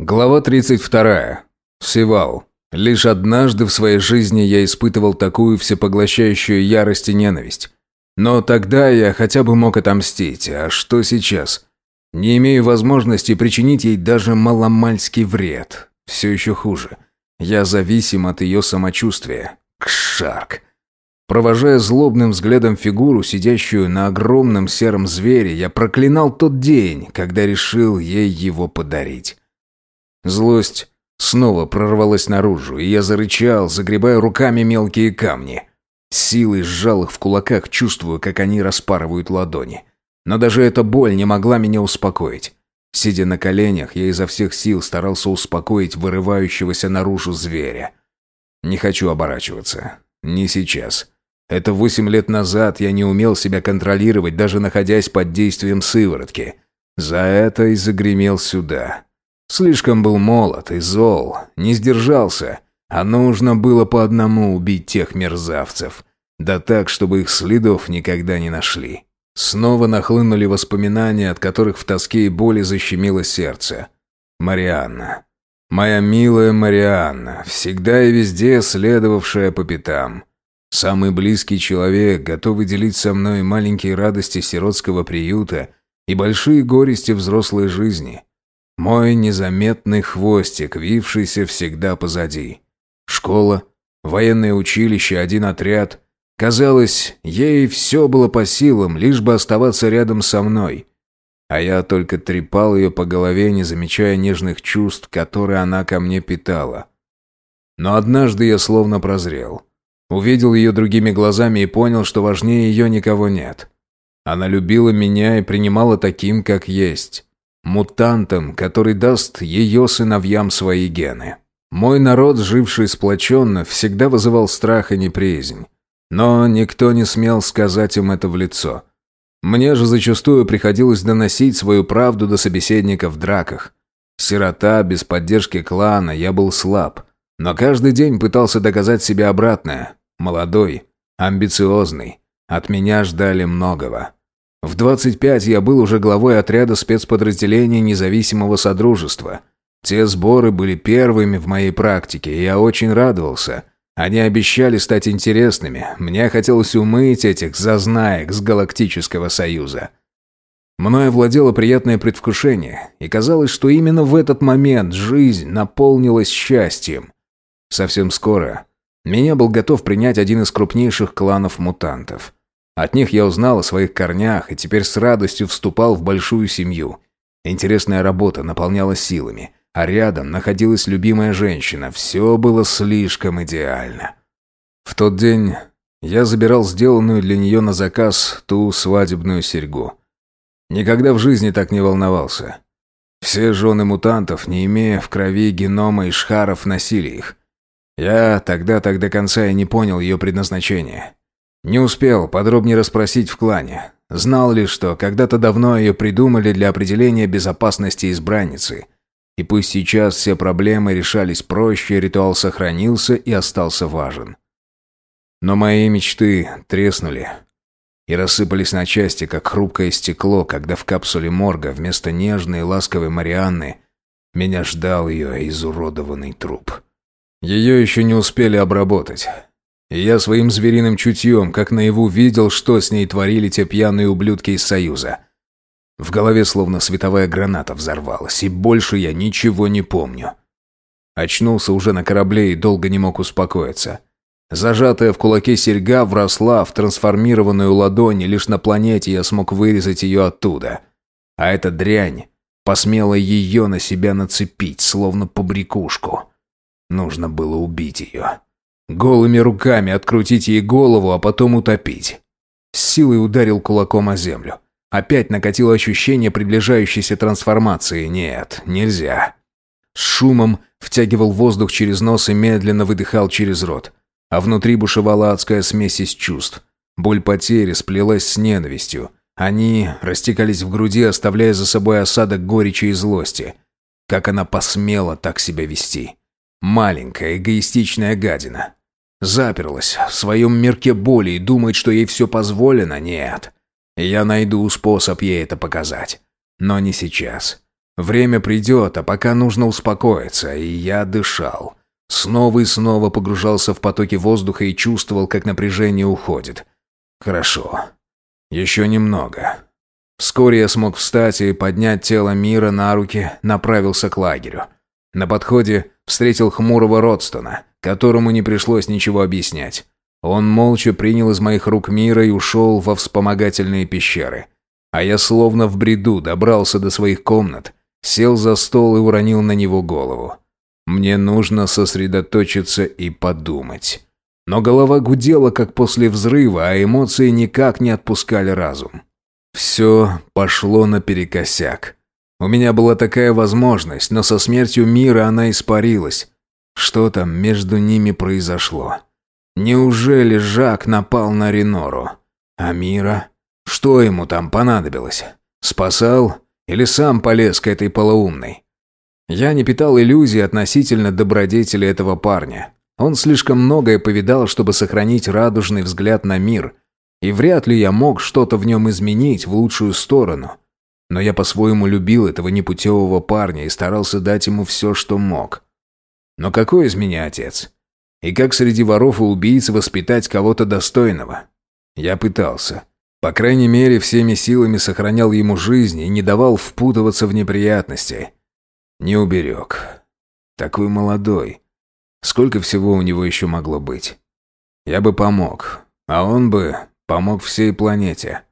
Глава 32. Севал. Лишь однажды в своей жизни я испытывал такую всепоглощающую ярость и ненависть. Но тогда я хотя бы мог отомстить, а что сейчас? Не имею возможности причинить ей даже маломальский вред. Все еще хуже. Я зависим от ее самочувствия. Кшарк. Провожая злобным взглядом фигуру, сидящую на огромном сером звере, я проклинал тот день, когда решил ей его подарить. Злость снова прорвалась наружу, и я зарычал, загребая руками мелкие камни. силой сжал их в кулаках, чувствуя, как они распарывают ладони. Но даже эта боль не могла меня успокоить. Сидя на коленях, я изо всех сил старался успокоить вырывающегося наружу зверя. Не хочу оборачиваться. Не сейчас. Это восемь лет назад я не умел себя контролировать, даже находясь под действием сыворотки. За это и загремел сюда. Слишком был молод и зол, не сдержался, а нужно было по одному убить тех мерзавцев. Да так, чтобы их следов никогда не нашли. Снова нахлынули воспоминания, от которых в тоске и боли защемило сердце. Марианна. Моя милая Марианна, всегда и везде следовавшая по пятам. Самый близкий человек, готовый делить со мной маленькие радости сиротского приюта и большие горести взрослой жизни. Мой незаметный хвостик, вившийся всегда позади. Школа, военное училище, один отряд. Казалось, ей все было по силам, лишь бы оставаться рядом со мной. А я только трепал ее по голове, не замечая нежных чувств, которые она ко мне питала. Но однажды я словно прозрел. Увидел ее другими глазами и понял, что важнее ее никого нет. Она любила меня и принимала таким, как есть мутантом, который даст ее сыновьям свои гены. Мой народ, живший сплоченно, всегда вызывал страх и неприязнь. Но никто не смел сказать им это в лицо. Мне же зачастую приходилось доносить свою правду до собеседника в драках. Сирота, без поддержки клана, я был слаб. Но каждый день пытался доказать себе обратное. Молодой, амбициозный. От меня ждали многого. В 25 я был уже главой отряда спецподразделения независимого содружества. Те сборы были первыми в моей практике, и я очень радовался. Они обещали стать интересными. Мне хотелось умыть этих зазнаек с Галактического Союза. Мною владело приятное предвкушение, и казалось, что именно в этот момент жизнь наполнилась счастьем. Совсем скоро меня был готов принять один из крупнейших кланов мутантов – от них я узнал о своих корнях и теперь с радостью вступал в большую семью. Интересная работа наполняла силами, а рядом находилась любимая женщина. Все было слишком идеально. В тот день я забирал сделанную для нее на заказ ту свадебную серьгу. Никогда в жизни так не волновался. Все жены мутантов, не имея в крови генома и шхаров, носили их. Я тогда так до конца и не понял ее предназначения. Не успел подробнее расспросить в клане. Знал лишь, что когда-то давно ее придумали для определения безопасности избранницы. И пусть сейчас все проблемы решались проще, ритуал сохранился и остался важен. Но мои мечты треснули и рассыпались на части, как хрупкое стекло, когда в капсуле морга вместо нежной и ласковой Марианны меня ждал ее изуродованный труп. Ее еще не успели обработать. И я своим звериным чутьем, как наяву, видел, что с ней творили те пьяные ублюдки из Союза. В голове словно световая граната взорвалась, и больше я ничего не помню. Очнулся уже на корабле и долго не мог успокоиться. Зажатая в кулаке серьга вросла в трансформированную ладонь, и лишь на планете я смог вырезать ее оттуда. А эта дрянь посмела ее на себя нацепить, словно побрякушку. Нужно было убить ее. Голыми руками открутить ей голову, а потом утопить. С силой ударил кулаком о землю. Опять накатило ощущение приближающейся трансформации. Нет, нельзя. С шумом втягивал воздух через нос и медленно выдыхал через рот. А внутри бушевала адская смесь из чувств. Боль потери сплелась с ненавистью. Они растекались в груди, оставляя за собой осадок горечи и злости. Как она посмела так себя вести? Маленькая эгоистичная гадина. Заперлась в своем мирке боли и думает, что ей все позволено? Нет. Я найду способ ей это показать. Но не сейчас. Время придет, а пока нужно успокоиться, и я дышал. Снова и снова погружался в потоки воздуха и чувствовал, как напряжение уходит. Хорошо. Еще немного. Вскоре я смог встать и поднять тело мира на руки, направился к лагерю. На подходе встретил хмурого Родстона, которому не пришлось ничего объяснять. Он молча принял из моих рук мира и ушел во вспомогательные пещеры. А я словно в бреду добрался до своих комнат, сел за стол и уронил на него голову. Мне нужно сосредоточиться и подумать. Но голова гудела, как после взрыва, а эмоции никак не отпускали разум. Все пошло наперекосяк. У меня была такая возможность, но со смертью мира она испарилась. Что там между ними произошло? Неужели Жак напал на Ренору? А Мира? Что ему там понадобилось? Спасал? Или сам полез к этой полоумной? Я не питал иллюзий относительно добродетели этого парня. Он слишком многое повидал, чтобы сохранить радужный взгляд на мир. И вряд ли я мог что-то в нем изменить в лучшую сторону. Но я по-своему любил этого непутевого парня и старался дать ему все, что мог. Но какой из меня отец? И как среди воров и убийц воспитать кого-то достойного? Я пытался. По крайней мере, всеми силами сохранял ему жизнь и не давал впутываться в неприятности. Не уберег. Такой молодой. Сколько всего у него еще могло быть? Я бы помог, а он бы помог всей планете.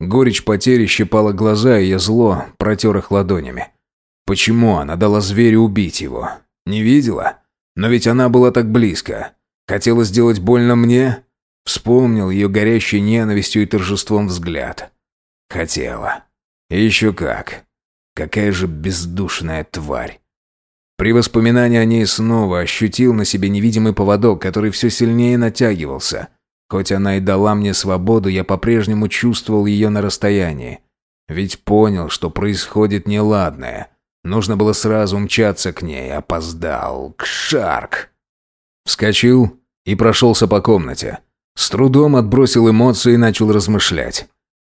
Горечь потери щипала глаза, и я зло протер их ладонями. Почему она дала зверю убить его? Не видела? Но ведь она была так близко. Хотела сделать больно мне? Вспомнил ее горящей ненавистью и торжеством взгляд. Хотела. Еще как. Какая же бездушная тварь. При воспоминании о ней снова ощутил на себе невидимый поводок, который все сильнее натягивался. Хоть она и дала мне свободу, я по-прежнему чувствовал ее на расстоянии. Ведь понял, что происходит неладное. Нужно было сразу мчаться к ней, опоздал. Кшарк! Вскочил и прошелся по комнате. С трудом отбросил эмоции и начал размышлять.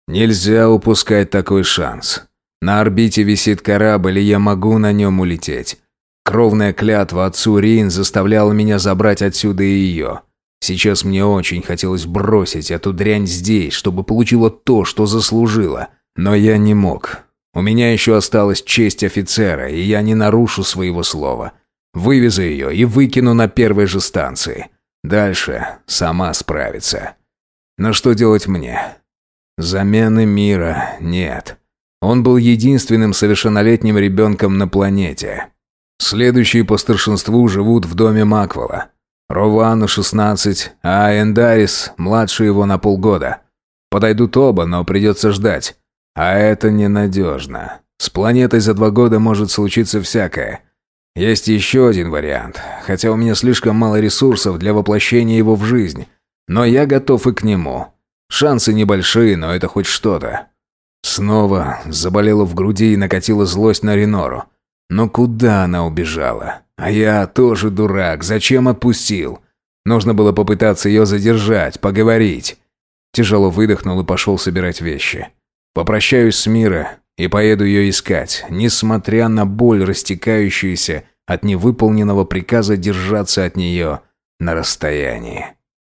Нельзя упускать такой шанс. На орбите висит корабль, и я могу на нем улететь. Кровная клятва отцу Рин заставляла меня забрать отсюда и ее. Сейчас мне очень хотелось бросить эту дрянь здесь, чтобы получила то, что заслужила. Но я не мог. У меня еще осталась честь офицера, и я не нарушу своего слова. Вывезу ее и выкину на первой же станции. Дальше сама справится. Но что делать мне? Замены мира нет. Он был единственным совершеннолетним ребенком на планете. Следующие по старшинству живут в доме Маквела. Ровану 16, а Эндарис младше его на полгода. Подойдут оба, но придется ждать. А это ненадежно. С планетой за два года может случиться всякое. Есть еще один вариант, хотя у меня слишком мало ресурсов для воплощения его в жизнь. Но я готов и к нему. Шансы небольшие, но это хоть что-то. Снова заболела в груди и накатила злость на Ренору. Но куда она убежала? А я тоже дурак, зачем отпустил? Нужно было попытаться ее задержать, поговорить. Тяжело выдохнул и пошел собирать вещи. Попрощаюсь с Мира и поеду ее искать, несмотря на боль, растекающуюся от невыполненного приказа держаться от нее на расстоянии.